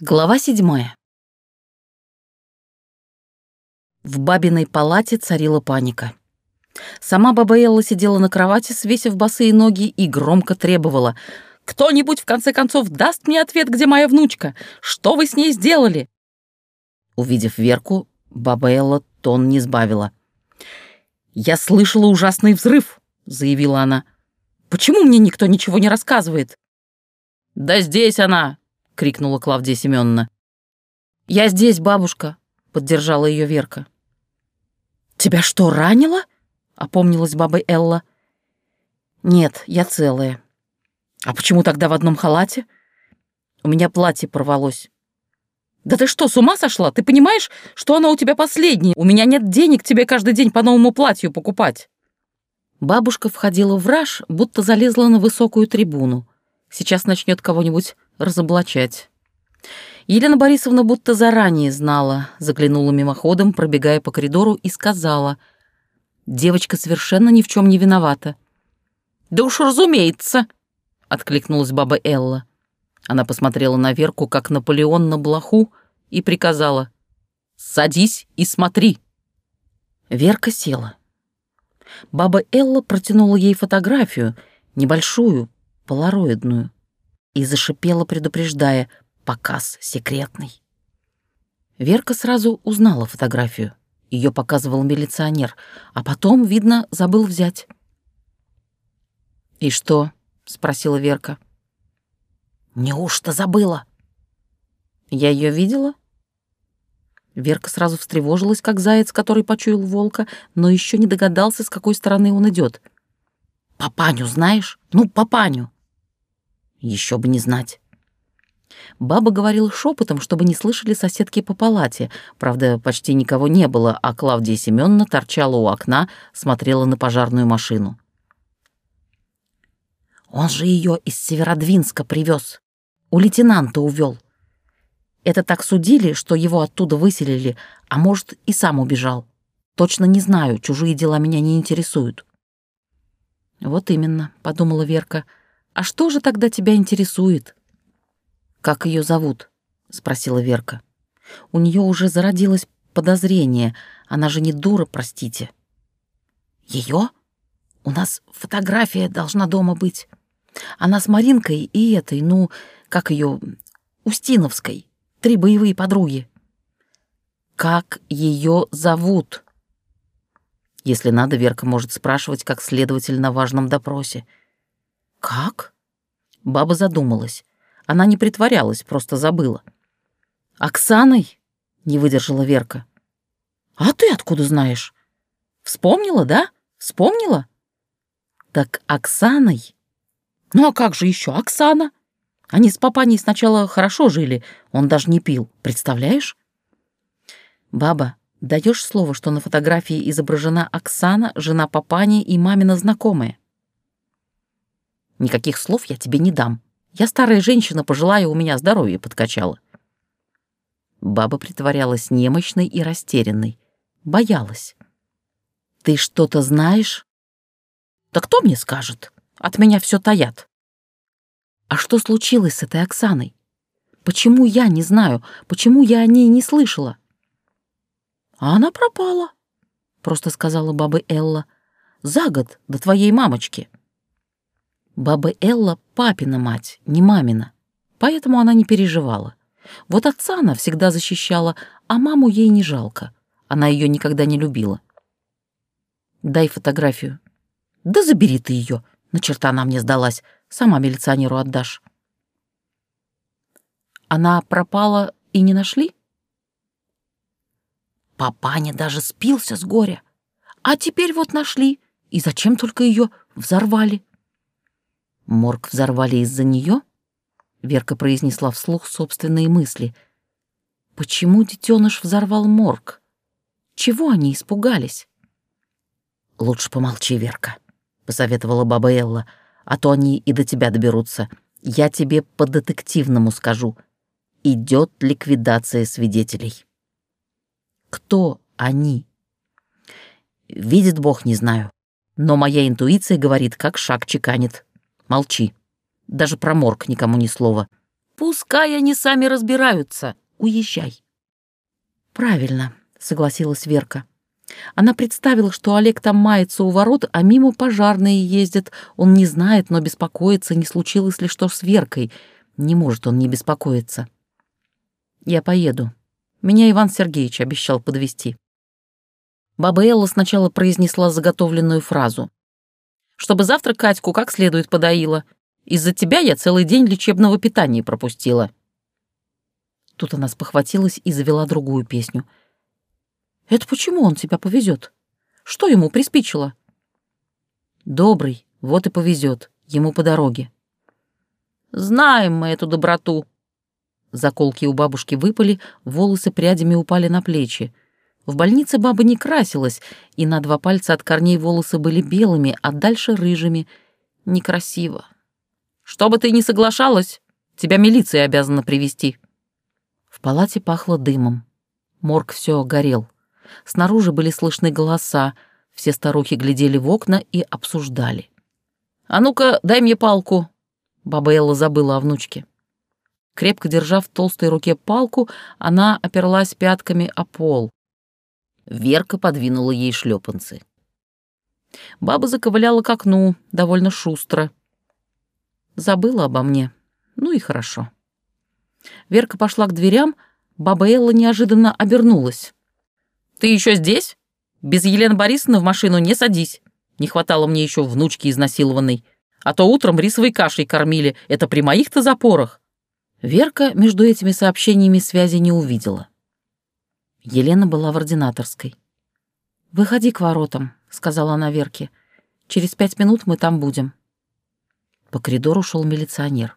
Глава седьмая. В бабиной палате царила паника. Сама баба Элла сидела на кровати, свесив босые ноги, и громко требовала. «Кто-нибудь, в конце концов, даст мне ответ, где моя внучка? Что вы с ней сделали?» Увидев Верку, баба Элла тон не сбавила. «Я слышала ужасный взрыв», — заявила она. «Почему мне никто ничего не рассказывает?» «Да здесь она!» Крикнула Клавдия Семеновна. «Я здесь, бабушка», — поддержала ее Верка. «Тебя что, ранило?» — опомнилась баба Элла. «Нет, я целая». «А почему тогда в одном халате?» «У меня платье порвалось». «Да ты что, с ума сошла? Ты понимаешь, что оно у тебя последнее? У меня нет денег тебе каждый день по новому платью покупать». Бабушка входила в раж, будто залезла на высокую трибуну. Сейчас начнет кого-нибудь разоблачать. Елена Борисовна будто заранее знала, заглянула мимоходом, пробегая по коридору, и сказала, «Девочка совершенно ни в чем не виновата». «Да уж разумеется», — откликнулась баба Элла. Она посмотрела на Верку, как Наполеон на блоху, и приказала, «Садись и смотри». Верка села. Баба Элла протянула ей фотографию, небольшую, полароидную и зашипела, предупреждая «показ секретный». Верка сразу узнала фотографию. Ее показывал милиционер, а потом, видно, забыл взять. «И что?» — спросила Верка. «Неужто забыла?» «Я ее видела?» Верка сразу встревожилась, как заяц, который почуял волка, но еще не догадался, с какой стороны он идет. «Папаню знаешь? Ну, папаню!» Еще бы не знать. Баба говорила шепотом, чтобы не слышали соседки по палате. Правда, почти никого не было, а Клавдия Семеновна торчала у окна, смотрела на пожарную машину. «Он же ее из Северодвинска привез. У лейтенанта увел. Это так судили, что его оттуда выселили, а может, и сам убежал. Точно не знаю, чужие дела меня не интересуют». «Вот именно», — подумала Верка, — а что же тогда тебя интересует? Как ее зовут? спросила Верка. У нее уже зародилось подозрение. Она же не дура, простите. Ее? У нас фотография должна дома быть. Она с Маринкой и этой, ну, как ее, Устиновской. Три боевые подруги. Как ее зовут? Если надо, Верка может спрашивать как следователь на важном допросе. «Как?» Баба задумалась. Она не притворялась, просто забыла. «Оксаной?» — не выдержала Верка. «А ты откуда знаешь?» «Вспомнила, да? Вспомнила?» «Так Оксаной?» «Ну а как же еще Оксана?» Они с папаней сначала хорошо жили, он даже не пил, представляешь? Баба, даешь слово, что на фотографии изображена Оксана, жена папани и мамина знакомая? Никаких слов я тебе не дам. Я старая женщина, пожилая, у меня здоровье подкачало». Баба притворялась немощной и растерянной. Боялась. «Ты что-то знаешь?» «Да кто мне скажет? От меня все таят». «А что случилось с этой Оксаной? Почему я не знаю? Почему я о ней не слышала?» «А она пропала», — просто сказала баба Элла. «За год до твоей мамочки». Баба Элла — папина мать, не мамина, поэтому она не переживала. Вот отца она всегда защищала, а маму ей не жалко. Она ее никогда не любила. «Дай фотографию». «Да забери ты ее. На черта она мне сдалась. Сама милиционеру отдашь». «Она пропала и не нашли?» Папаня даже спился с горя. А теперь вот нашли. И зачем только ее взорвали? Морг взорвали из-за нее? Верка произнесла вслух собственные мысли. Почему детеныш взорвал морг? Чего они испугались? Лучше помолчи, Верка, посоветовала баба Элла, а то они и до тебя доберутся. Я тебе по детективному скажу. Идет ликвидация свидетелей. Кто они? Видит Бог, не знаю. Но моя интуиция говорит, как шаг чеканит. Молчи. Даже про морг никому ни слова. Пускай они сами разбираются. Уезжай. Правильно, согласилась Верка. Она представила, что Олег там мается у ворот, а мимо пожарные ездят. Он не знает, но беспокоится, не случилось ли что с Веркой. Не может он не беспокоиться. Я поеду. Меня Иван Сергеевич обещал подвести. Баба Элла сначала произнесла заготовленную фразу. «Чтобы завтра Катьку как следует подоила. Из-за тебя я целый день лечебного питания пропустила». Тут она спохватилась и завела другую песню. «Это почему он тебя повезет? Что ему приспичило?» «Добрый, вот и повезет. Ему по дороге». «Знаем мы эту доброту». Заколки у бабушки выпали, волосы прядями упали на плечи. В больнице баба не красилась, и на два пальца от корней волосы были белыми, а дальше рыжими. Некрасиво. «Что бы ты ни соглашалась, тебя милиция обязана привести. В палате пахло дымом. Морг все горел. Снаружи были слышны голоса, все старухи глядели в окна и обсуждали. «А ну-ка, дай мне палку!» Баба Элла забыла о внучке. Крепко держа в толстой руке палку, она оперлась пятками о пол. Верка подвинула ей шлепанцы. Баба заковыляла к окну, довольно шустро. Забыла обо мне. Ну и хорошо. Верка пошла к дверям, баба Элла неожиданно обернулась. «Ты еще здесь? Без Елены Борисовны в машину не садись. Не хватало мне еще внучки изнасилованной. А то утром рисовой кашей кормили. Это при моих-то запорах». Верка между этими сообщениями связи не увидела. Елена была в ординаторской. «Выходи к воротам», — сказала она Верке. «Через пять минут мы там будем». По коридору шел милиционер.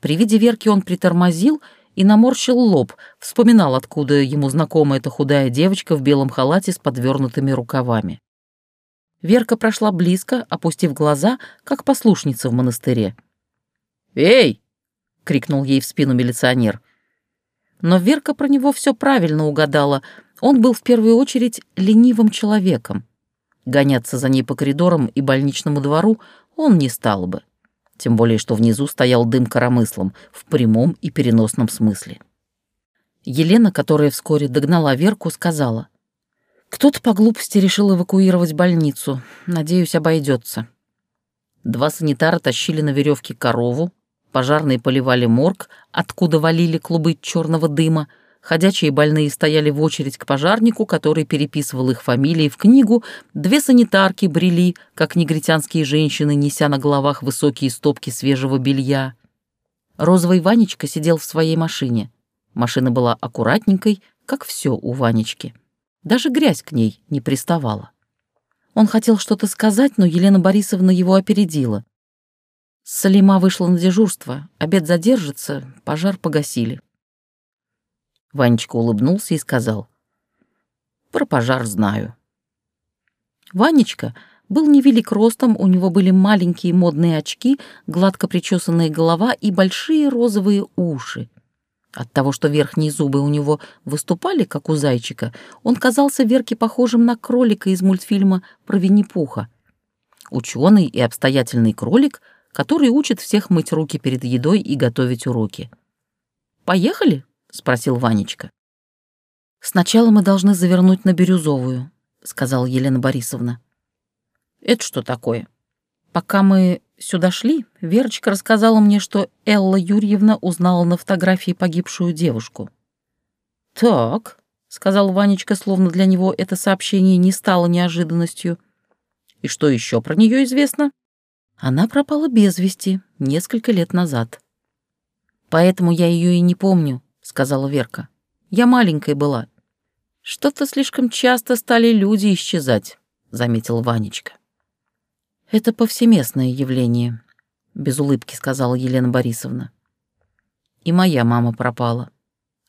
При виде Верки он притормозил и наморщил лоб, вспоминал, откуда ему знакома эта худая девочка в белом халате с подвернутыми рукавами. Верка прошла близко, опустив глаза, как послушница в монастыре. «Эй!» — крикнул ей в спину милиционер. Но Верка про него все правильно угадала. Он был в первую очередь ленивым человеком. Гоняться за ней по коридорам и больничному двору он не стал бы. Тем более, что внизу стоял дым коромыслом в прямом и переносном смысле. Елена, которая вскоре догнала Верку, сказала. «Кто-то по глупости решил эвакуировать больницу. Надеюсь, обойдется». Два санитара тащили на веревке корову, Пожарные поливали морг, откуда валили клубы черного дыма. Ходячие больные стояли в очередь к пожарнику, который переписывал их фамилии в книгу. Две санитарки брели, как негритянские женщины, неся на головах высокие стопки свежего белья. Розовый Ванечка сидел в своей машине. Машина была аккуратненькой, как все у Ванечки. Даже грязь к ней не приставала. Он хотел что-то сказать, но Елена Борисовна его опередила. Салима вышла на дежурство. Обед задержится, пожар погасили. Ванечка улыбнулся и сказал. «Про пожар знаю». Ванечка был невелик ростом, у него были маленькие модные очки, гладко причесанная голова и большие розовые уши. От того, что верхние зубы у него выступали, как у зайчика, он казался Верке похожим на кролика из мультфильма про Винни-Пуха. Ученый и обстоятельный кролик — который учит всех мыть руки перед едой и готовить уроки. «Поехали?» — спросил Ванечка. «Сначала мы должны завернуть на Бирюзовую», — сказала Елена Борисовна. «Это что такое?» «Пока мы сюда шли, Верочка рассказала мне, что Элла Юрьевна узнала на фотографии погибшую девушку». «Так», — сказал Ванечка, словно для него это сообщение не стало неожиданностью. «И что еще про нее известно?» Она пропала без вести несколько лет назад. «Поэтому я ее и не помню», — сказала Верка. «Я маленькой была». «Что-то слишком часто стали люди исчезать», — заметил Ванечка. «Это повсеместное явление», — без улыбки сказала Елена Борисовна. «И моя мама пропала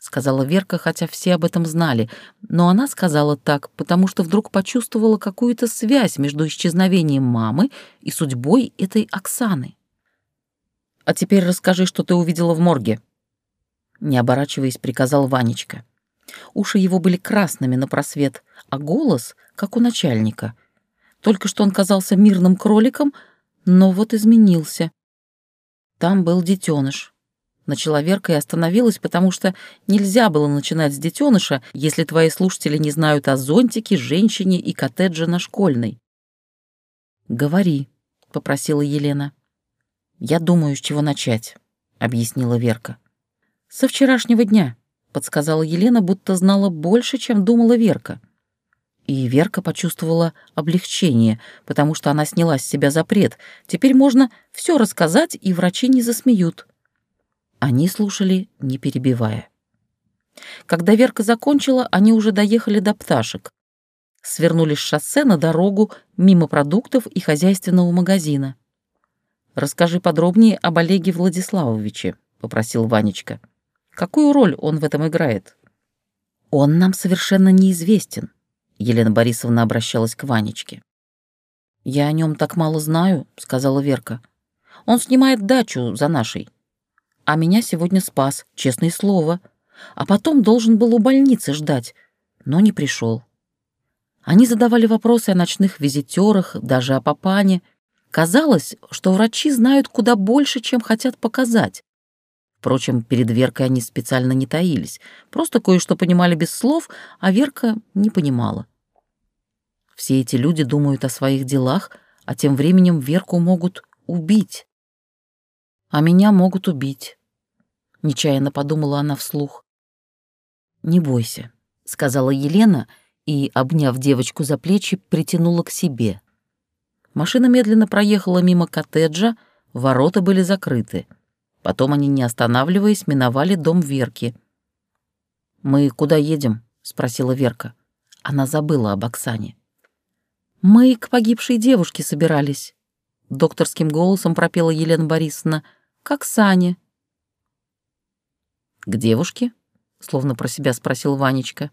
сказала Верка, хотя все об этом знали, но она сказала так, потому что вдруг почувствовала какую-то связь между исчезновением мамы и судьбой этой Оксаны. «А теперь расскажи, что ты увидела в морге», — не оборачиваясь, приказал Ванечка. Уши его были красными на просвет, а голос — как у начальника. Только что он казался мирным кроликом, но вот изменился. Там был детеныш. Начала Верка и остановилась, потому что нельзя было начинать с детеныша, если твои слушатели не знают о зонтике, женщине и коттедже на школьной. «Говори», — попросила Елена. «Я думаю, с чего начать», — объяснила Верка. «Со вчерашнего дня», — подсказала Елена, будто знала больше, чем думала Верка. И Верка почувствовала облегчение, потому что она сняла с себя запрет. Теперь можно все рассказать, и врачи не засмеют. Они слушали, не перебивая. Когда Верка закончила, они уже доехали до пташек. Свернули с шоссе на дорогу мимо продуктов и хозяйственного магазина. «Расскажи подробнее об Олеге Владиславовиче», — попросил Ванечка. «Какую роль он в этом играет?» «Он нам совершенно неизвестен», — Елена Борисовна обращалась к Ванечке. «Я о нем так мало знаю», — сказала Верка. «Он снимает дачу за нашей а меня сегодня спас, честное слово. А потом должен был у больницы ждать, но не пришел. Они задавали вопросы о ночных визитерах, даже о папане. Казалось, что врачи знают куда больше, чем хотят показать. Впрочем, перед Веркой они специально не таились, просто кое-что понимали без слов, а Верка не понимала. Все эти люди думают о своих делах, а тем временем Верку могут убить. А меня могут убить. — нечаянно подумала она вслух. «Не бойся», — сказала Елена и, обняв девочку за плечи, притянула к себе. Машина медленно проехала мимо коттеджа, ворота были закрыты. Потом они, не останавливаясь, миновали дом Верки. «Мы куда едем?» — спросила Верка. Она забыла об Оксане. «Мы к погибшей девушке собирались», — докторским голосом пропела Елена Борисовна, — «как Сане». «К девушке?» — словно про себя спросил Ванечка.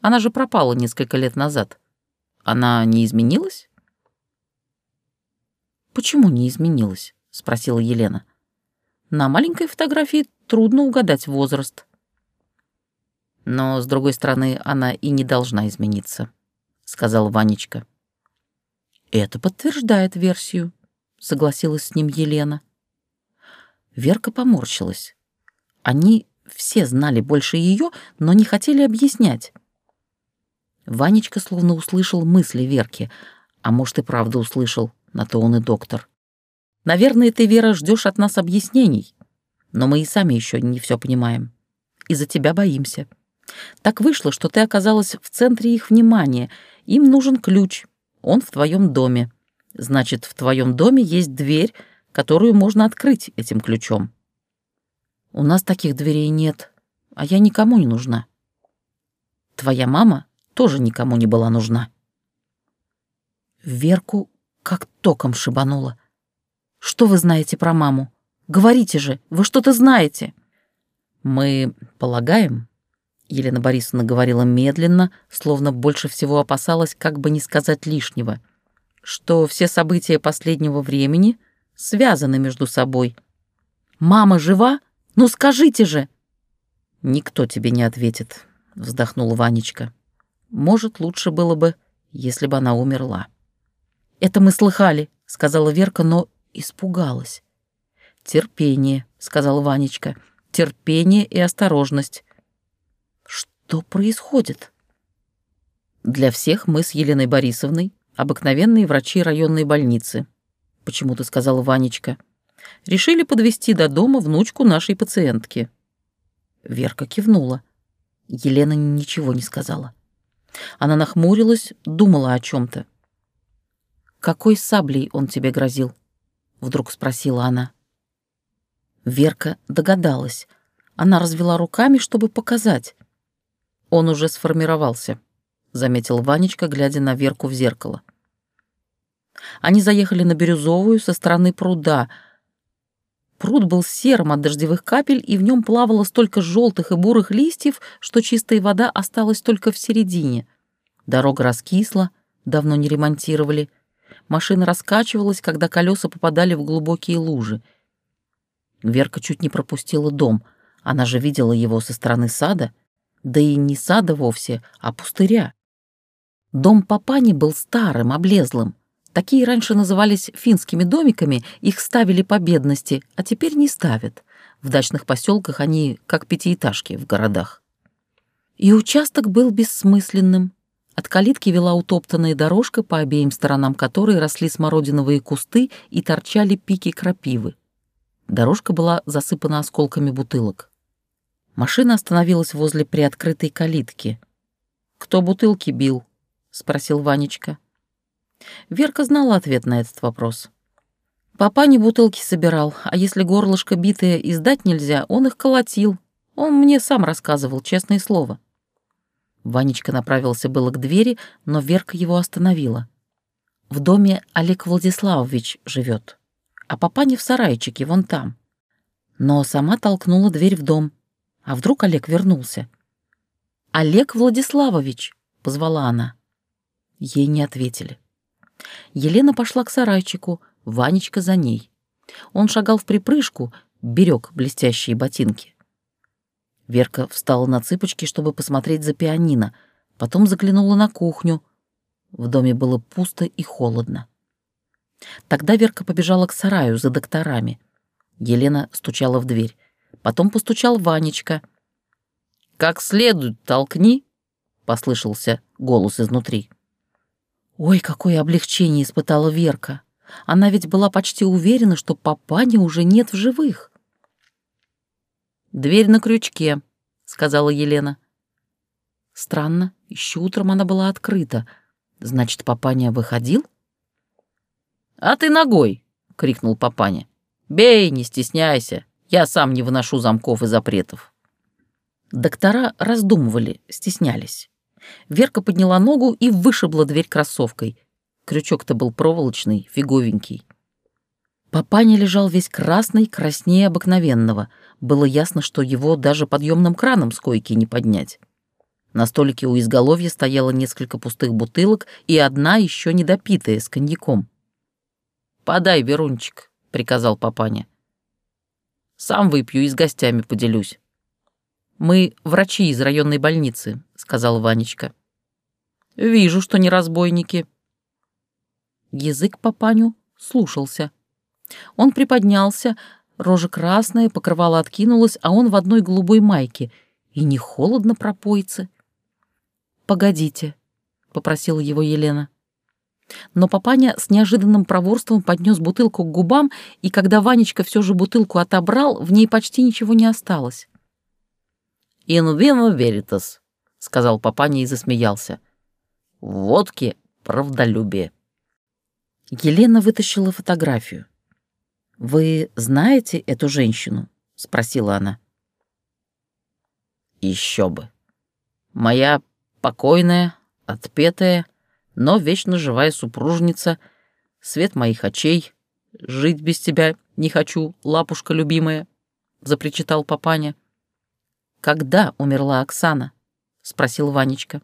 «Она же пропала несколько лет назад. Она не изменилась?» «Почему не изменилась?» — спросила Елена. «На маленькой фотографии трудно угадать возраст». «Но, с другой стороны, она и не должна измениться», — сказал Ванечка. «Это подтверждает версию», — согласилась с ним Елена. Верка поморщилась. Они все знали больше ее, но не хотели объяснять. Ванечка словно услышал мысли Верки, а может и правда услышал, на то он и доктор. «Наверное, ты, Вера, ждешь от нас объяснений, но мы и сами еще не все понимаем. И за тебя боимся. Так вышло, что ты оказалась в центре их внимания. Им нужен ключ. Он в твоем доме. Значит, в твоем доме есть дверь, которую можно открыть этим ключом. У нас таких дверей нет, а я никому не нужна. Твоя мама тоже никому не была нужна. Верку как током шибануло. Что вы знаете про маму? Говорите же, вы что-то знаете. Мы полагаем, Елена Борисовна говорила медленно, словно больше всего опасалась, как бы не сказать лишнего, что все события последнего времени связаны между собой. Мама жива, ну скажите же!» «Никто тебе не ответит», — вздохнул Ванечка. «Может, лучше было бы, если бы она умерла». «Это мы слыхали», — сказала Верка, но испугалась. «Терпение», — сказал Ванечка. «Терпение и осторожность». «Что происходит?» «Для всех мы с Еленой Борисовной обыкновенные врачи районной больницы», — почему-то сказал Ванечка решили подвести до дома внучку нашей пациентки. Верка кивнула. Елена ничего не сказала. Она нахмурилась, думала о чем то «Какой саблей он тебе грозил?» — вдруг спросила она. Верка догадалась. Она развела руками, чтобы показать. «Он уже сформировался», — заметил Ванечка, глядя на Верку в зеркало. Они заехали на Бирюзовую со стороны пруда — Пруд был серым от дождевых капель, и в нем плавало столько желтых и бурых листьев, что чистая вода осталась только в середине. Дорога раскисла, давно не ремонтировали. Машина раскачивалась, когда колеса попадали в глубокие лужи. Верка чуть не пропустила дом. Она же видела его со стороны сада. Да и не сада вовсе, а пустыря. Дом папани был старым, облезлым. Такие раньше назывались финскими домиками, их ставили по бедности, а теперь не ставят. В дачных поселках они как пятиэтажки в городах. И участок был бессмысленным. От калитки вела утоптанная дорожка, по обеим сторонам которой росли смородиновые кусты и торчали пики крапивы. Дорожка была засыпана осколками бутылок. Машина остановилась возле приоткрытой калитки. «Кто бутылки бил?» — спросил Ванечка. Верка знала ответ на этот вопрос. Папа не бутылки собирал, а если горлышко битое издать нельзя, он их колотил. Он мне сам рассказывал, честное слово. Ванечка направился было к двери, но Верка его остановила. В доме Олег Владиславович живет, а папа не в сарайчике, вон там. Но сама толкнула дверь в дом. А вдруг Олег вернулся? «Олег Владиславович!» — позвала она. Ей не ответили. Елена пошла к сарайчику, Ванечка за ней. Он шагал в припрыжку, берег блестящие ботинки. Верка встала на цыпочки, чтобы посмотреть за пианино, потом заглянула на кухню. В доме было пусто и холодно. Тогда Верка побежала к сараю за докторами. Елена стучала в дверь. Потом постучал Ванечка. «Как следует толкни!» — послышался голос изнутри. Ой, какое облегчение испытала Верка. Она ведь была почти уверена, что папани уже нет в живых. «Дверь на крючке», — сказала Елена. Странно, еще утром она была открыта. Значит, папаня выходил? «А ты ногой!» — крикнул папаня. «Бей, не стесняйся, я сам не выношу замков и запретов». Доктора раздумывали, стеснялись. Верка подняла ногу и вышибла дверь кроссовкой. Крючок-то был проволочный, фиговенький. Папаня лежал весь красный, краснее обыкновенного. Было ясно, что его даже подъемным краном с койки не поднять. На столике у изголовья стояло несколько пустых бутылок и одна еще недопитая с коньяком. «Подай, Верунчик», — приказал папаня. «Сам выпью и с гостями поделюсь». «Мы врачи из районной больницы», — сказал Ванечка. «Вижу, что не разбойники». Язык папаню слушался. Он приподнялся, рожа красная, покрывало откинулось, а он в одной голубой майке. И не холодно пропойцы. «Погодите», — попросила его Елена. Но папаня с неожиданным проворством поднес бутылку к губам, и когда Ванечка все же бутылку отобрал, в ней почти ничего не осталось. «In vino veritas», — сказал папаня и засмеялся. «В водке правдолюбие». Елена вытащила фотографию. «Вы знаете эту женщину?» — спросила она. «Еще бы. Моя покойная, отпетая, но вечно живая супружница, свет моих очей, жить без тебя не хочу, лапушка любимая», — запричитал папаня. «Когда умерла Оксана?» — спросил Ванечка.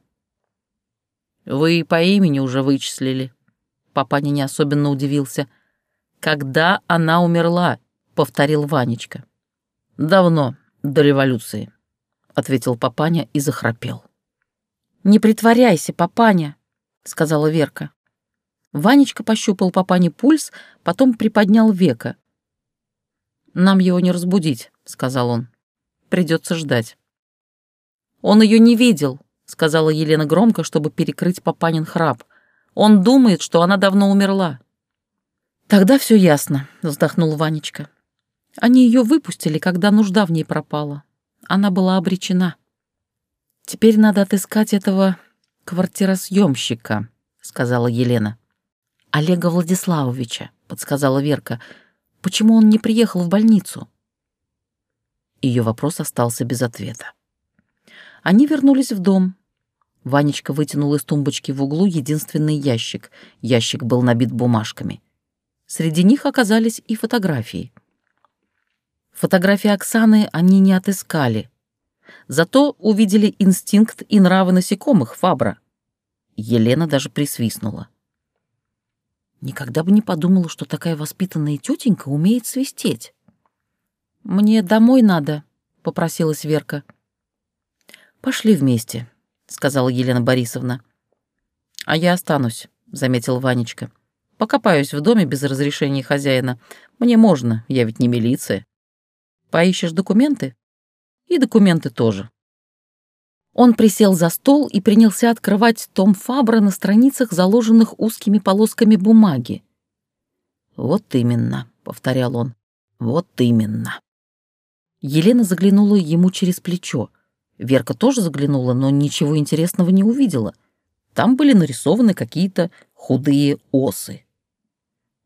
«Вы по имени уже вычислили». Папаня не особенно удивился. «Когда она умерла?» — повторил Ванечка. «Давно, до революции», — ответил Папаня и захрапел. «Не притворяйся, Папаня», — сказала Верка. Ванечка пощупал Папане пульс, потом приподнял века. «Нам его не разбудить», — сказал он. Придется ждать. «Он ее не видел», — сказала Елена громко, чтобы перекрыть Папанин храп. «Он думает, что она давно умерла». «Тогда все ясно», — вздохнул Ванечка. «Они ее выпустили, когда нужда в ней пропала. Она была обречена. Теперь надо отыскать этого квартиросъемщика», — сказала Елена. «Олега Владиславовича», — подсказала Верка. «Почему он не приехал в больницу?» Ее вопрос остался без ответа. Они вернулись в дом. Ванечка вытянул из тумбочки в углу единственный ящик. Ящик был набит бумажками. Среди них оказались и фотографии. Фотографии Оксаны они не отыскали. Зато увидели инстинкт и нравы насекомых Фабра. Елена даже присвистнула. Никогда бы не подумала, что такая воспитанная тетенька умеет свистеть. «Мне домой надо», — попросилась Верка. «Пошли вместе», — сказала Елена Борисовна. «А я останусь», — заметил Ванечка. «Покопаюсь в доме без разрешения хозяина. Мне можно, я ведь не милиция». Поищешь документы? И документы тоже. Он присел за стол и принялся открывать том Фабра на страницах, заложенных узкими полосками бумаги. «Вот именно», — повторял он, — «вот именно». Елена заглянула ему через плечо. Верка тоже заглянула, но ничего интересного не увидела. Там были нарисованы какие-то худые осы.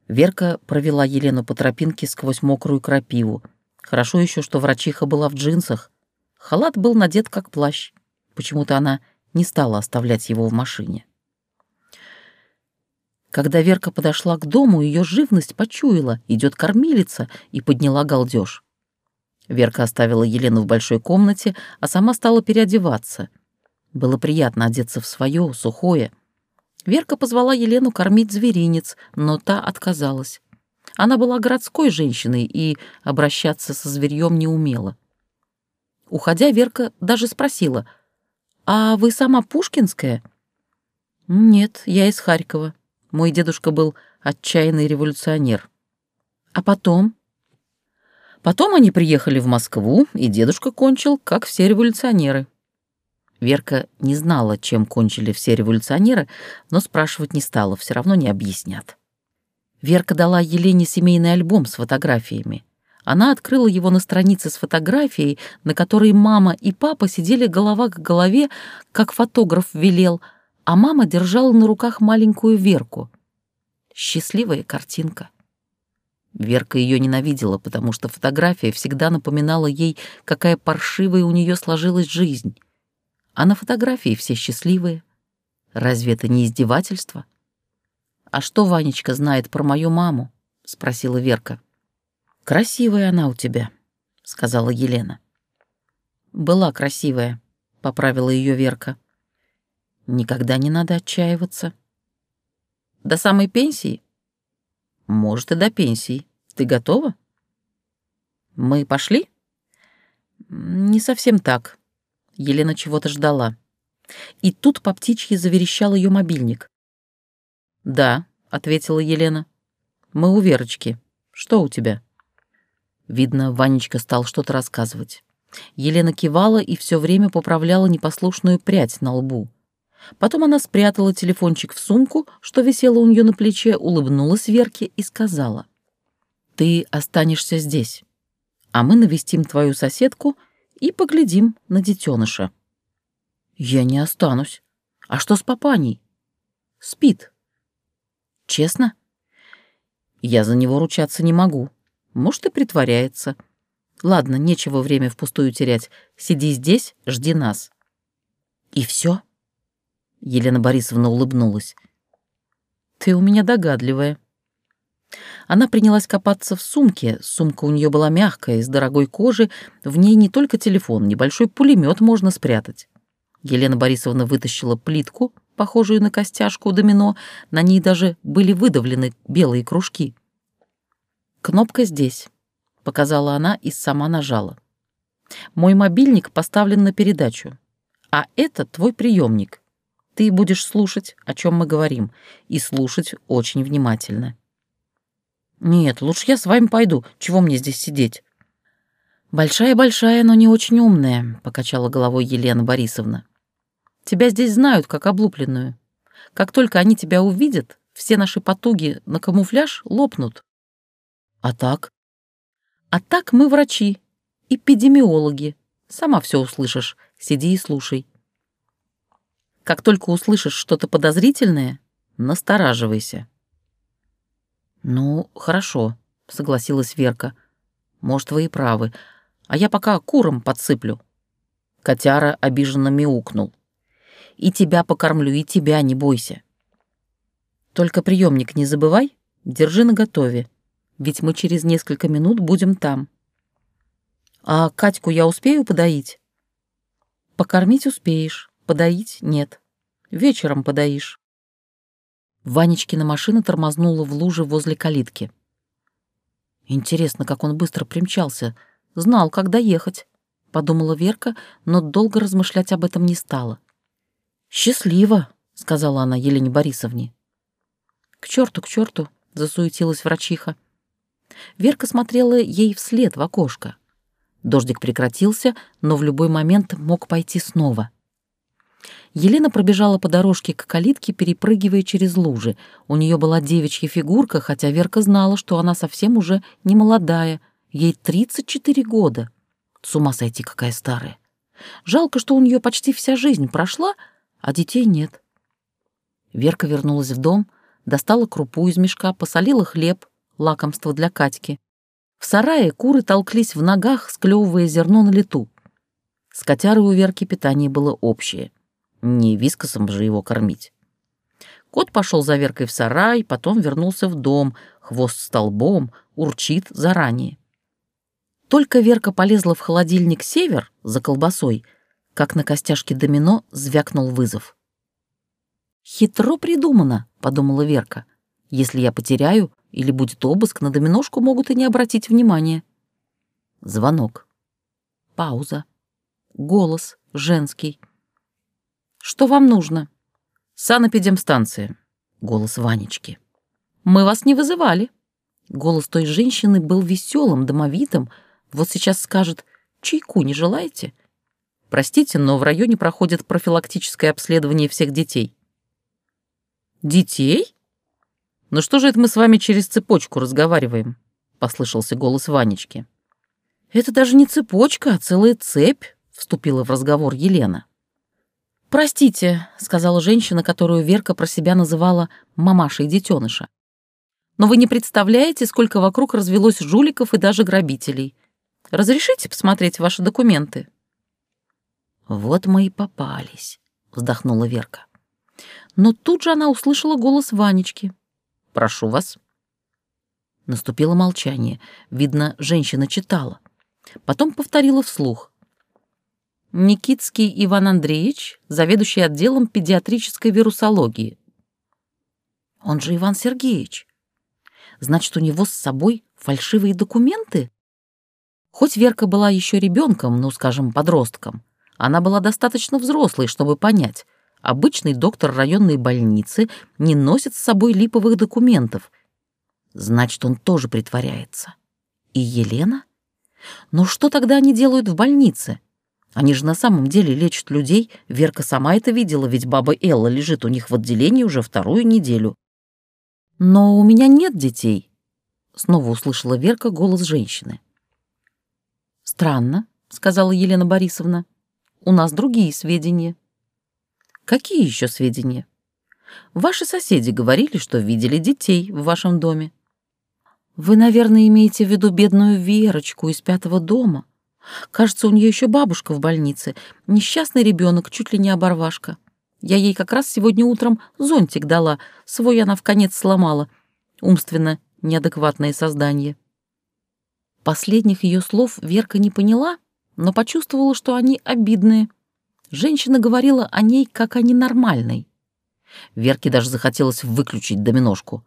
Верка провела Елену по тропинке сквозь мокрую крапиву. Хорошо еще, что врачиха была в джинсах. Халат был надет как плащ. Почему-то она не стала оставлять его в машине. Когда Верка подошла к дому, ее живность почуяла, идет кормилица, и подняла галдеж. Верка оставила Елену в большой комнате, а сама стала переодеваться. Было приятно одеться в свое, сухое. Верка позвала Елену кормить зверинец, но та отказалась. Она была городской женщиной и обращаться со зверьем не умела. Уходя, Верка даже спросила, «А вы сама Пушкинская?» «Нет, я из Харькова. Мой дедушка был отчаянный революционер». «А потом?» Потом они приехали в Москву, и дедушка кончил, как все революционеры. Верка не знала, чем кончили все революционеры, но спрашивать не стала, все равно не объяснят. Верка дала Елене семейный альбом с фотографиями. Она открыла его на странице с фотографией, на которой мама и папа сидели голова к голове, как фотограф велел, а мама держала на руках маленькую Верку. Счастливая картинка. Верка ее ненавидела, потому что фотография всегда напоминала ей, какая паршивая у нее сложилась жизнь. А на фотографии все счастливые. Разве это не издевательство? «А что Ванечка знает про мою маму?» — спросила Верка. «Красивая она у тебя», — сказала Елена. «Была красивая», — поправила ее Верка. «Никогда не надо отчаиваться». «До самой пенсии?» Может, и до пенсии. Ты готова? Мы пошли? Не совсем так. Елена чего-то ждала. И тут по птичьи заверещал ее мобильник. «Да», — ответила Елена. «Мы у Верочки. Что у тебя?» Видно, Ванечка стал что-то рассказывать. Елена кивала и все время поправляла непослушную прядь на лбу. Потом она спрятала телефончик в сумку, что висела у нее на плече, улыбнулась Верке и сказала. «Ты останешься здесь, а мы навестим твою соседку и поглядим на детеныша». «Я не останусь. А что с папаней?» «Спит». «Честно?» «Я за него ручаться не могу. Может, и притворяется. Ладно, нечего время впустую терять. Сиди здесь, жди нас». «И все? Елена Борисовна улыбнулась. «Ты у меня догадливая». Она принялась копаться в сумке. Сумка у нее была мягкая, из дорогой кожи. В ней не только телефон, небольшой пулемет можно спрятать. Елена Борисовна вытащила плитку, похожую на костяшку домино. На ней даже были выдавлены белые кружки. «Кнопка здесь», — показала она и сама нажала. «Мой мобильник поставлен на передачу, а это твой приемник. Ты будешь слушать, о чем мы говорим, и слушать очень внимательно. Нет, лучше я с вами пойду. Чего мне здесь сидеть? Большая-большая, но не очень умная, покачала головой Елена Борисовна. Тебя здесь знают как облупленную. Как только они тебя увидят, все наши потуги на камуфляж лопнут. А так? А так мы врачи, эпидемиологи. Сама все услышишь. Сиди и слушай. Как только услышишь что-то подозрительное, настораживайся. «Ну, хорошо», — согласилась Верка. «Может, вы и правы. А я пока курам подсыплю». Котяра обиженно мяукнул. «И тебя покормлю, и тебя, не бойся. Только приемник не забывай, держи наготове, ведь мы через несколько минут будем там». «А Катьку я успею подоить?» «Покормить успеешь, Подоить нет. Вечером подоишь. Ванечкина машина тормознула в луже возле калитки. Интересно, как он быстро примчался. Знал, когда ехать, подумала Верка, но долго размышлять об этом не стала. Счастливо, сказала она Елене Борисовне. К черту, к черту, засуетилась врачиха. Верка смотрела ей вслед в окошко. Дождик прекратился, но в любой момент мог пойти снова. Елена пробежала по дорожке к калитке, перепрыгивая через лужи. У нее была девичья фигурка, хотя Верка знала, что она совсем уже не молодая. Ей 34 года. С ума сойти, какая старая. Жалко, что у нее почти вся жизнь прошла, а детей нет. Верка вернулась в дом, достала крупу из мешка, посолила хлеб, лакомство для Катьки. В сарае куры толклись в ногах, склевывая зерно на лету. С котярой у Верки питание было общее. Не вискосом же его кормить. Кот пошел за Веркой в сарай, потом вернулся в дом, хвост столбом, урчит заранее. Только Верка полезла в холодильник «Север» за колбасой, как на костяшке домино звякнул вызов. «Хитро придумано», — подумала Верка. «Если я потеряю или будет обыск, на доминошку могут и не обратить внимания». Звонок. Пауза. Голос женский. «Что вам нужно?» «Санэпидемстанция». Голос Ванечки. «Мы вас не вызывали». Голос той женщины был веселым, домовитым. Вот сейчас скажет «Чайку не желаете?» Простите, но в районе проходит профилактическое обследование всех детей. Детей? Ну что же это мы с вами через цепочку разговариваем? Послышался голос Ванечки. Это даже не цепочка, а целая цепь, вступила в разговор Елена. «Простите», — сказала женщина, которую Верка про себя называла мамашей детеныша. «Но вы не представляете, сколько вокруг развелось жуликов и даже грабителей. Разрешите посмотреть ваши документы?» «Вот мы и попались», — вздохнула Верка. Но тут же она услышала голос Ванечки. «Прошу вас». Наступило молчание. Видно, женщина читала. Потом повторила вслух. Никитский Иван Андреевич, заведующий отделом педиатрической вирусологии. Он же Иван Сергеевич. Значит, у него с собой фальшивые документы? Хоть Верка была еще ребенком, ну, скажем, подростком, она была достаточно взрослой, чтобы понять. Обычный доктор районной больницы не носит с собой липовых документов. Значит, он тоже притворяется. И Елена? Но что тогда они делают в больнице? Они же на самом деле лечат людей. Верка сама это видела, ведь баба Элла лежит у них в отделении уже вторую неделю. «Но у меня нет детей», — снова услышала Верка голос женщины. «Странно», — сказала Елена Борисовна. «У нас другие сведения». «Какие еще сведения?» «Ваши соседи говорили, что видели детей в вашем доме». «Вы, наверное, имеете в виду бедную Верочку из пятого дома», Кажется, у нее еще бабушка в больнице. Несчастный ребенок, чуть ли не оборвашка. Я ей как раз сегодня утром зонтик дала. Свой она в конец сломала. Умственно неадекватное создание. Последних ее слов Верка не поняла, но почувствовала, что они обидные. Женщина говорила о ней как о ненормальной. Верке даже захотелось выключить доминошку.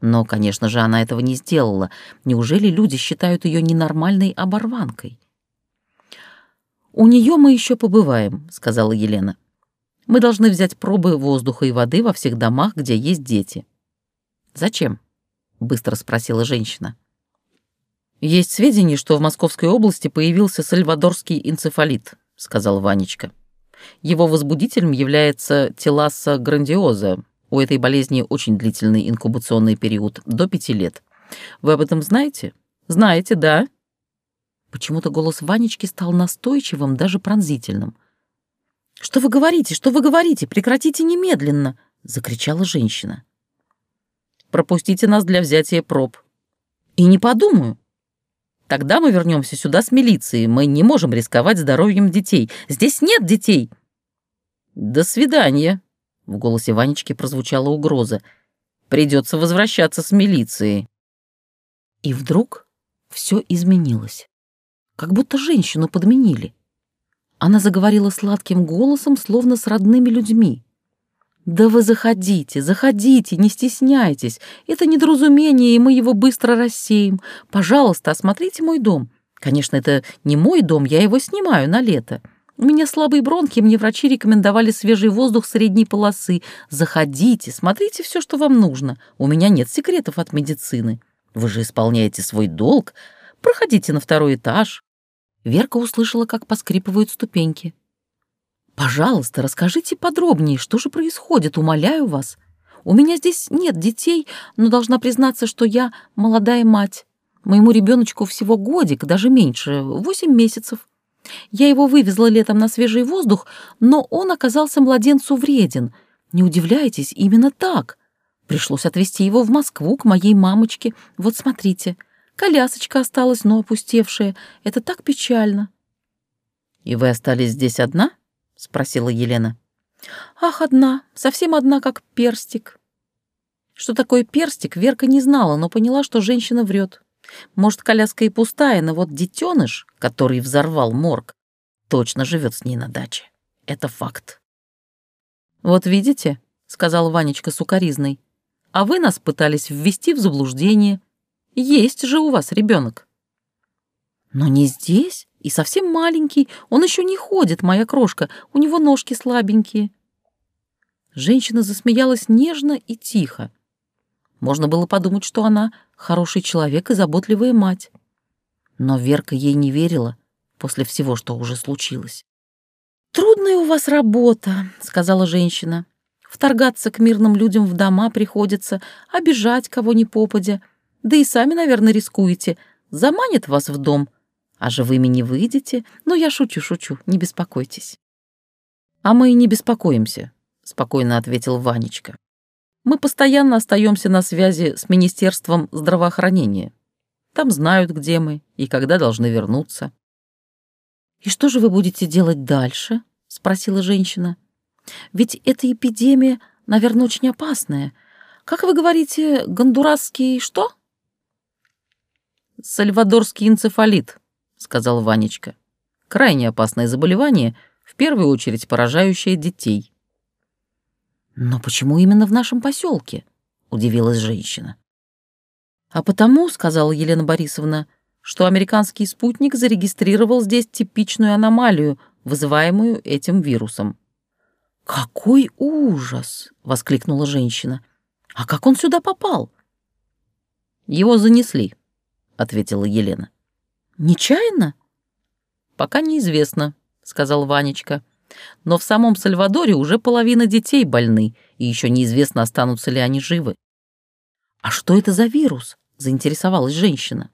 Но, конечно же, она этого не сделала. Неужели люди считают ее ненормальной оборванкой? «У нее мы еще побываем», — сказала Елена. «Мы должны взять пробы воздуха и воды во всех домах, где есть дети». «Зачем?» — быстро спросила женщина. «Есть сведения, что в Московской области появился сальвадорский энцефалит», — сказал Ванечка. «Его возбудителем является теласа грандиоза. У этой болезни очень длительный инкубационный период, до пяти лет. Вы об этом знаете?» «Знаете, да», Почему-то голос Ванечки стал настойчивым, даже пронзительным. «Что вы говорите? Что вы говорите? Прекратите немедленно!» — закричала женщина. «Пропустите нас для взятия проб». «И не подумаю. Тогда мы вернемся сюда с милицией. Мы не можем рисковать здоровьем детей. Здесь нет детей!» «До свидания!» — в голосе Ванечки прозвучала угроза. «Придется возвращаться с милицией». И вдруг все изменилось как будто женщину подменили. Она заговорила сладким голосом, словно с родными людьми. «Да вы заходите, заходите, не стесняйтесь. Это недоразумение, и мы его быстро рассеем. Пожалуйста, осмотрите мой дом. Конечно, это не мой дом, я его снимаю на лето. У меня слабые бронхи, мне врачи рекомендовали свежий воздух средней полосы. Заходите, смотрите все, что вам нужно. У меня нет секретов от медицины. Вы же исполняете свой долг. Проходите на второй этаж. Верка услышала, как поскрипывают ступеньки. «Пожалуйста, расскажите подробнее, что же происходит, умоляю вас. У меня здесь нет детей, но должна признаться, что я молодая мать. Моему ребеночку всего годик, даже меньше, восемь месяцев. Я его вывезла летом на свежий воздух, но он оказался младенцу вреден. Не удивляйтесь, именно так. Пришлось отвезти его в Москву к моей мамочке. Вот смотрите, колясочка осталась, но опустевшая. Это так печально. «И вы остались здесь одна?» — спросила Елена. «Ах, одна, совсем одна, как перстик». Что такое перстик, Верка не знала, но поняла, что женщина врет. Может, коляска и пустая, но вот детеныш, который взорвал морг, точно живет с ней на даче. Это факт. «Вот видите», — сказал Ванечка сукоризной, «а вы нас пытались ввести в заблуждение. Есть же у вас ребенок. «Но не здесь, и совсем маленький, он еще не ходит, моя крошка, у него ножки слабенькие». Женщина засмеялась нежно и тихо. Можно было подумать, что она хороший человек и заботливая мать. Но Верка ей не верила после всего, что уже случилось. «Трудная у вас работа», — сказала женщина. «Вторгаться к мирным людям в дома приходится, обижать кого ни попадя. Да и сами, наверное, рискуете. Заманят вас в дом, а живыми не выйдете. Но я шучу, шучу, не беспокойтесь». «А мы и не беспокоимся», — спокойно ответил Ванечка. Мы постоянно остаемся на связи с Министерством здравоохранения. Там знают, где мы и когда должны вернуться. «И что же вы будете делать дальше?» — спросила женщина. «Ведь эта эпидемия, наверное, очень опасная. Как вы говорите, гондурасский что?» «Сальвадорский энцефалит», — сказал Ванечка. «Крайне опасное заболевание, в первую очередь поражающее детей». «Но почему именно в нашем поселке? удивилась женщина. «А потому, — сказала Елена Борисовна, — что американский спутник зарегистрировал здесь типичную аномалию, вызываемую этим вирусом». «Какой ужас!» — воскликнула женщина. «А как он сюда попал?» «Его занесли», — ответила Елена. «Нечаянно?» «Пока неизвестно», — сказал Ванечка. Но в самом Сальвадоре уже половина детей больны, и еще неизвестно, останутся ли они живы. «А что это за вирус?» — заинтересовалась женщина.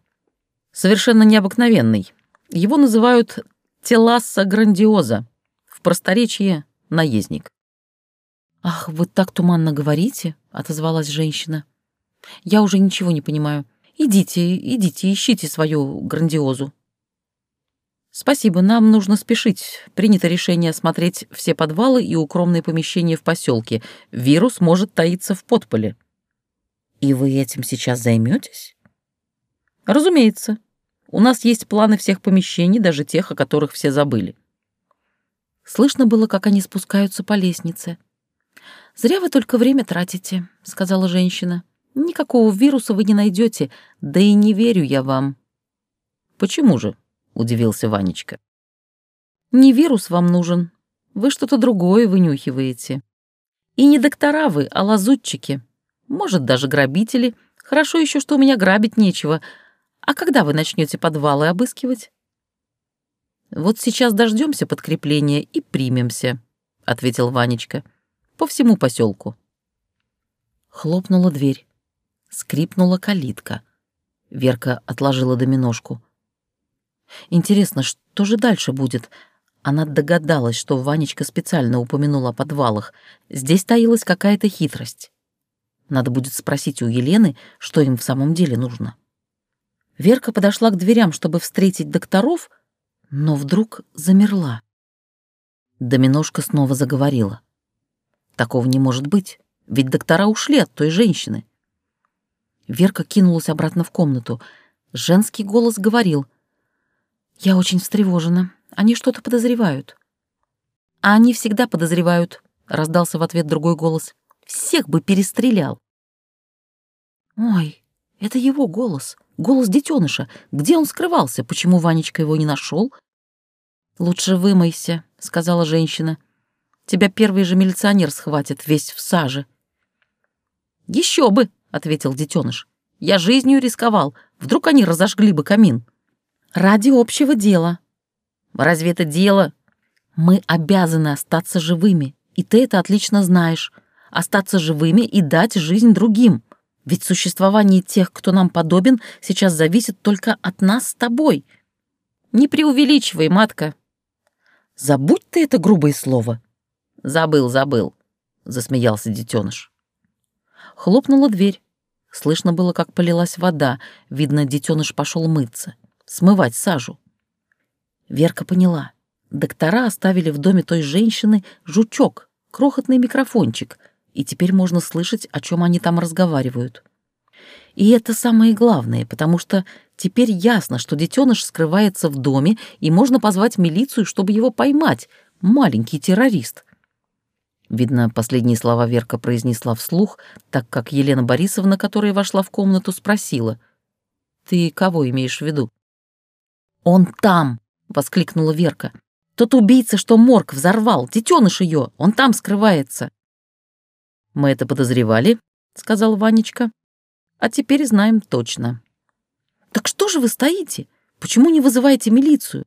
«Совершенно необыкновенный. Его называют теласса грандиоза, в просторечии — наездник». «Ах, вы так туманно говорите», — отозвалась женщина. «Я уже ничего не понимаю. Идите, идите, ищите свою грандиозу». «Спасибо, нам нужно спешить. Принято решение осмотреть все подвалы и укромные помещения в поселке. Вирус может таиться в подполе». «И вы этим сейчас займетесь?» «Разумеется. У нас есть планы всех помещений, даже тех, о которых все забыли». Слышно было, как они спускаются по лестнице. «Зря вы только время тратите», — сказала женщина. «Никакого вируса вы не найдете, да и не верю я вам». «Почему же?» удивился Ванечка. Не вирус вам нужен. Вы что-то другое вынюхиваете. И не доктора вы, а лазутчики. Может, даже грабители. Хорошо еще, что у меня грабить нечего. А когда вы начнете подвалы обыскивать? Вот сейчас дождемся подкрепления и примемся, ответил Ванечка. По всему поселку. Хлопнула дверь. Скрипнула калитка. Верка отложила доминошку. Интересно, что же дальше будет? Она догадалась, что Ванечка специально упомянул о подвалах. Здесь таилась какая-то хитрость. Надо будет спросить у Елены, что им в самом деле нужно. Верка подошла к дверям, чтобы встретить докторов, но вдруг замерла. Доминошка снова заговорила. Такого не может быть, ведь доктора ушли от той женщины. Верка кинулась обратно в комнату. Женский голос говорил — я очень встревожена. Они что-то подозревают. А они всегда подозревают, раздался в ответ другой голос. Всех бы перестрелял. Ой, это его голос, голос детеныша. Где он скрывался? Почему Ванечка его не нашел? Лучше вымойся, сказала женщина. Тебя первый же милиционер схватит, весь в саже. Еще бы, ответил детеныш. Я жизнью рисковал. Вдруг они разожгли бы камин. «Ради общего дела», Разве это дело? Мы обязаны остаться живыми, и ты это отлично знаешь. Остаться живыми и дать жизнь другим. Ведь существование тех, кто нам подобен, сейчас зависит только от нас с тобой. Не преувеличивай, матка. Забудь ты это грубое слово. Забыл, забыл, засмеялся детеныш. Хлопнула дверь. Слышно было, как полилась вода. Видно, детеныш пошел мыться, смывать сажу. Верка поняла. Доктора оставили в доме той женщины жучок, крохотный микрофончик, и теперь можно слышать, о чем они там разговаривают. И это самое главное, потому что теперь ясно, что детеныш скрывается в доме, и можно позвать милицию, чтобы его поймать. Маленький террорист. Видно, последние слова Верка произнесла вслух, так как Елена Борисовна, которая вошла в комнату, спросила. «Ты кого имеешь в виду?» «Он там!» — воскликнула Верка. «Тот убийца, что морг взорвал, детеныш ее, он там скрывается». «Мы это подозревали», — сказал Ванечка. «А теперь знаем точно». «Так что же вы стоите? Почему не вызываете милицию?»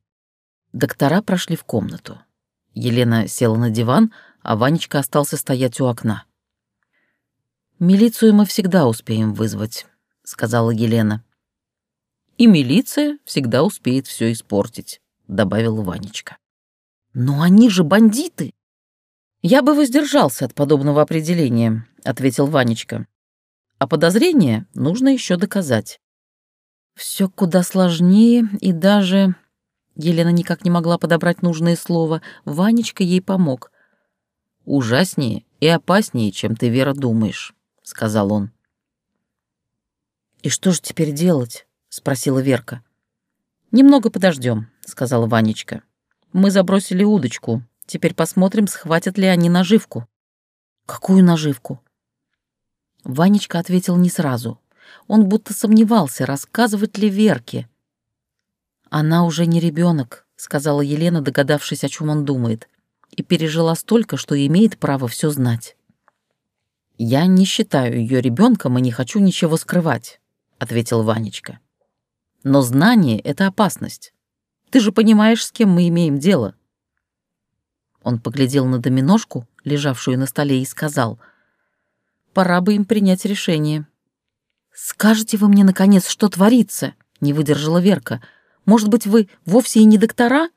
Доктора прошли в комнату. Елена села на диван, а Ванечка остался стоять у окна. «Милицию мы всегда успеем вызвать», — сказала Елена. «И милиция всегда успеет все испортить», — добавил Ванечка. «Но они же бандиты!» «Я бы воздержался от подобного определения», — ответил Ванечка. «А подозрение нужно еще доказать». Все куда сложнее и даже Елена никак не могла подобрать нужное слово. Ванечка ей помог. «Ужаснее и опаснее, чем ты, Вера, думаешь», — сказал он. «И что же теперь делать?» — спросила Верка. «Немного подождем», — сказала Ванечка. «Мы забросили удочку. Теперь посмотрим, схватят ли они наживку». «Какую наживку?» Ванечка ответил не сразу. Он будто сомневался, рассказывать ли Верке. «Она уже не ребенок», — сказала Елена, догадавшись, о чем он думает, «и пережила столько, что имеет право все знать». «Я не считаю ее ребенком и не хочу ничего скрывать», — ответил Ванечка. «Но знание — это опасность. Ты же понимаешь, с кем мы имеем дело». Он поглядел на доминошку, лежавшую на столе, и сказал, «Пора бы им принять решение». «Скажете вы мне, наконец, что творится?» — не выдержала Верка — может быть, вы вовсе и не доктора?»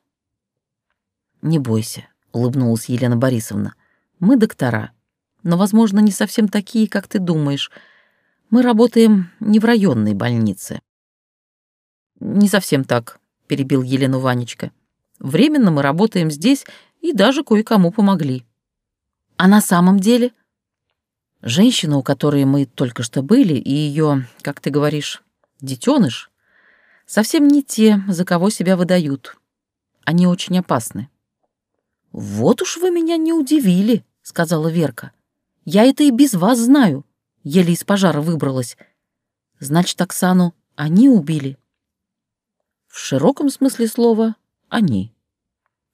«Не бойся», — улыбнулась Елена Борисовна. «Мы доктора, но, возможно, не совсем такие, как ты думаешь. Мы работаем не в районной больнице». «Не совсем так», — перебил Елену Ванечка. «Временно мы работаем здесь и даже кое-кому помогли». «А на самом деле?» Женщина, у которой мы только что были, и ее, как ты говоришь, детеныш, совсем не те, за кого себя выдают. Они очень опасны. «Вот уж вы меня не удивили», — сказала Верка. «Я это и без вас знаю. Еле из пожара выбралась. Значит, Оксану они убили?» «В широком смысле слова — они».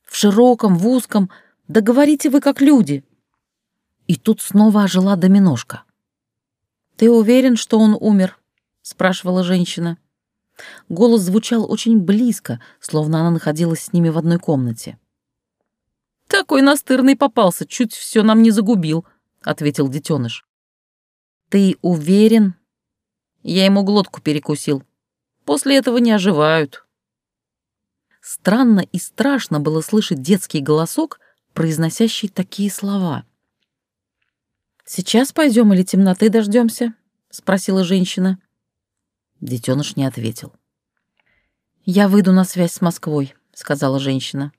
«В широком, в узком. Да говорите вы как люди». И тут снова ожила доминошка. «Ты уверен, что он умер?» — спрашивала женщина. Голос звучал очень близко, словно она находилась с ними в одной комнате. «Такой настырный попался, чуть все нам не загубил», — ответил детеныш. «Ты уверен?» Я ему глотку перекусил. После этого не оживают. Странно и страшно было слышать детский голосок, произносящий такие слова. «Сейчас пойдем или темноты дождемся?» — спросила женщина. Детеныш не ответил. «Я выйду на связь с Москвой», — сказала женщина.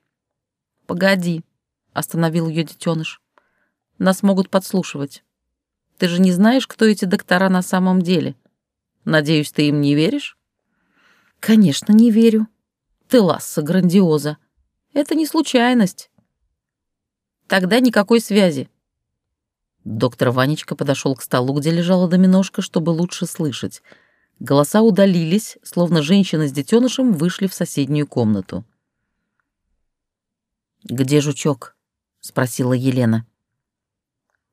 «Погоди», — остановил ее детеныш. «Нас могут подслушивать. Ты же не знаешь, кто эти доктора на самом деле. Надеюсь, ты им не веришь?» «Конечно, не верю. Ты ласса грандиоза. Это не случайность». «Тогда никакой связи». Доктор Ванечка подошел к столу, где лежала доминошка, чтобы лучше слышать — Голоса удалились, словно женщина с детенышем вышли в соседнюю комнату. «Где жучок?» — спросила Елена.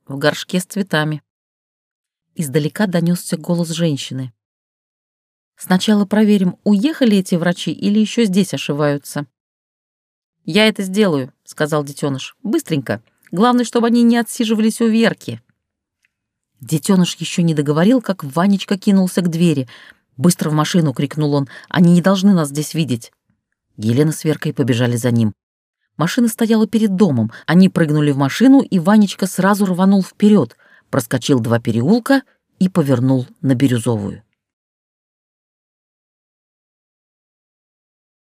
«В горшке с цветами». Издалека донесся голос женщины. «Сначала проверим, уехали эти врачи или еще здесь ошиваются». «Я это сделаю», — сказал детеныш. «Быстренько. Главное, чтобы они не отсиживались у Верки». Детеныш еще не договорил, как Ванечка кинулся к двери. «Быстро в машину!» — крикнул он. «Они не должны нас здесь видеть!» Елена с Веркой побежали за ним. Машина стояла перед домом. Они прыгнули в машину, и Ванечка сразу рванул вперед, проскочил два переулка и повернул на Бирюзовую.